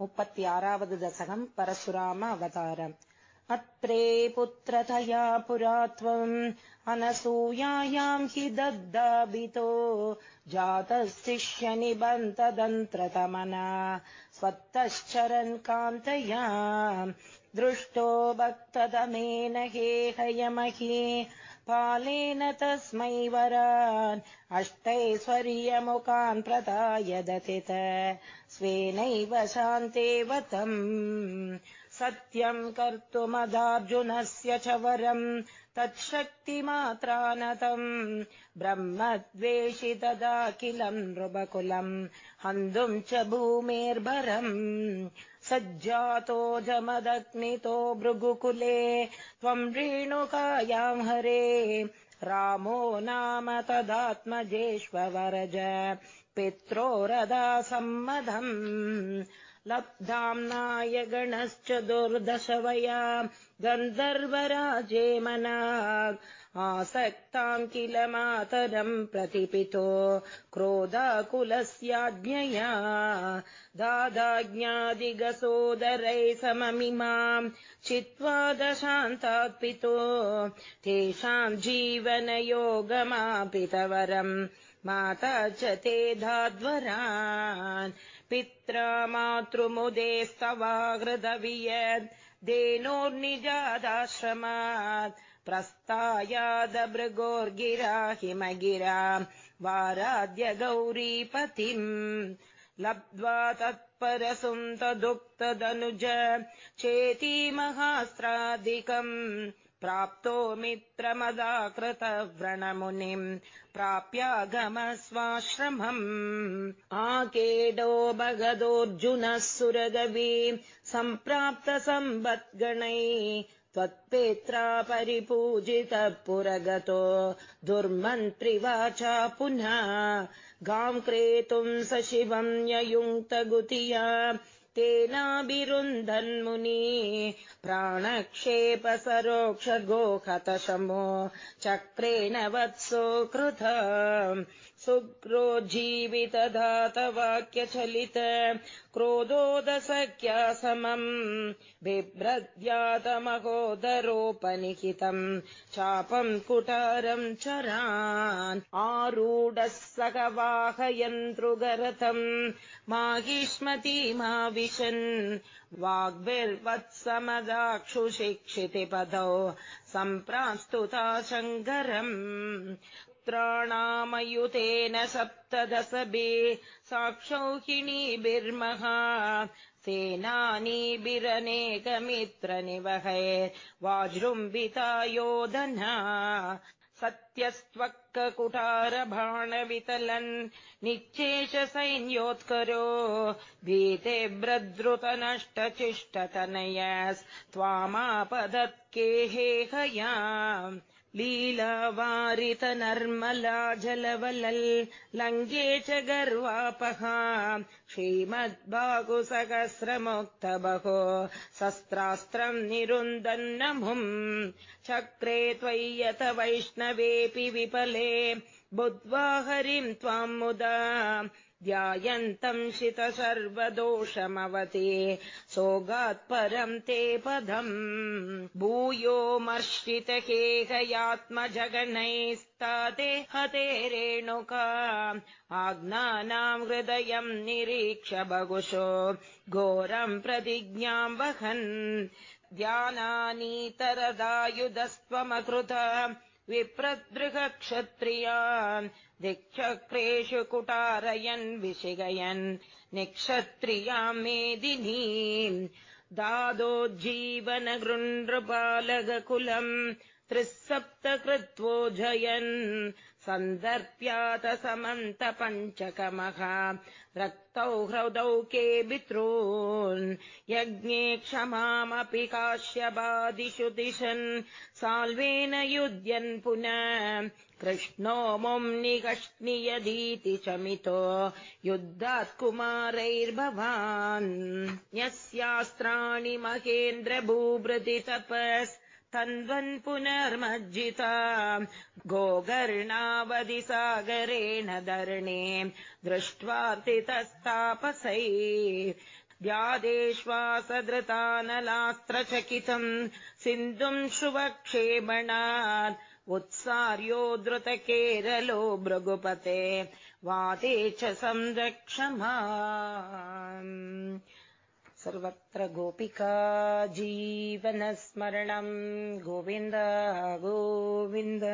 मुपति आरावद् दशकम् परशुराम अवतारम् अत्रे पुत्रतया पुरा त्वम् अनसूयायाम् हि दद्दाबितो जातशिष्यनिबन्तदन्त्रतमना स्वत्तश्चरन् कान्तया दृष्टो भक्तदमेन हेहयमहे पालेन तस्मै वरान्। अष्टैश्वर्यमुखान् प्रदाय दतित स्वेनैव शान्तेव तम् सत्यम् कर्तुमदार्जुनस्य च वरम् तत्शक्तिमात्रानतम् ब्रह्मद्वेषि तदाखिलम् नृपकुलम् हन्तुम् च भूमेर्भरम् सज्जातो जमदग्नितो भृगुकुले त्वम् रेणुकायाम् हरे रामो नाम तदात्मजेष्वरज पित्रोरदा सम्मधम् लब्धाम्नाय गणश्च दुर्दशवया गन्धर्वराजे मना आसक्ताम् किल मातरम् प्रतिपितो क्रोधाकुलस्याज्ञया दादाज्ञादिगसोदरै सममिमाम् चित्वा दशान्तात्पितो तेषाम् जीवनयोगमापितवरम् माता च ते धाध्वरान्। पित्रा मातृमुदेस्तवा हृदवियद् धेनोर्निजादाश्रमात्। प्रस्तायादभृगोर्गिरा हिमगिरा। वाराद्य गौरीपतिम्। लब्ध्वा तत्परसुन्तदुक्तदनुज चेति महास्त्रादिकम् प्राप्तो मित्रमदाकृतव्रणमुनिम् प्राप्यागमः स्वाश्रमम् आकेडो भगदोऽर्जुनः सुरगवी सम्प्राप्तसम्बद्गणै त्वत्पेत्रा परिपूजितः पुरगतो दुर्मन्त्रिवाचा पुनः गाम् क्रेतुम् स शिवम् ययुङ्क्तगुतिया तेनाभिरुन्धन्मुनि प्राणक्षेप सरोक्षगोहतशमो चक्रेण वत्सो कृत सुग्रो जीवितधातवाक्यचलित क्रोधोदसख्या समम्। बिभ्रद्यातमहोदरोपनिहितम्। चापम् कुटारम् चरान्। आरूढः सखवाहयन्तृगरथम् माहिष्मतीमाविशन् वाग्भिर्वत्समदाक्षुशिक्षितिपदौ सम्प्रास्तुता शङ्करम् पुत्राणामयुतेन सप्तदशभि साक्षौहिणीभिर्महा सेनानीभिरनेकमित्रनिवहै वाजृम्बिता योधना सत्यस्त्वक्ककुटारभाणवितलन् निश्चेष सैन्योत्करो भीते त्वामापदत्केहेहया लीलावारित नर्मला जलवलल् लङ्गे च गर्वापहा श्रीमद्बाहुसहस्रमुक्त बहो शस्त्रास्त्रम् निरुन्दन्नमुम् चक्रे त्वय्यत वैष्णवेऽपि विपले बुद्ध्वा हरिम् त्वाम् मुदा ध्यायन्तम् शित सर्वदोषमवति सोगात्परम् ते पदम्। भूयोमर्षितकेहयात्मजगणैस्ताते हते रेणुका। आज्ञानाम् हृदयम् निरीक्ष बहुशो घोरम् प्रतिज्ञाम् वहन्। ध्यानानीतरदायुधस्त्वमकृत विप्रदृगक्षत्रियान् दिक्षक्रेषु कुटारयन् विशिगयन् निक्षत्रियाम् मेदिनीम् दादोज्जीवन त्रिः सप्त कृत्वोजयन् सन्दर्प्यात समन्त पञ्चकमः रक्तौ ह्रदौ के पितॄन् यज्ञे क्षमामपि काश्यपादिषु दिशन् साल्वेन युध्यन् पुनः कृष्णो मुम् निगश्नियदीति चमितो युद्धात् कुमारैर्भवान् यस्यास्त्राणि महेन्द्र भूभृति तपस् तन्वन् पुनर्मज्जिता। गोगर्णावधिसागरेण धरणे दृष्ट्वार्तितस्तापसै व्यादेश्वासधृतानलास्त्रचकितम् सिन्धुम् शुभक्षेमणात् उत्सार्यो द्रुतकेरलो भृगुपते। वाते च संरक्षमा सर्वत्र गोपिका जीवनस्मरणम् गोविन्द गोविन्द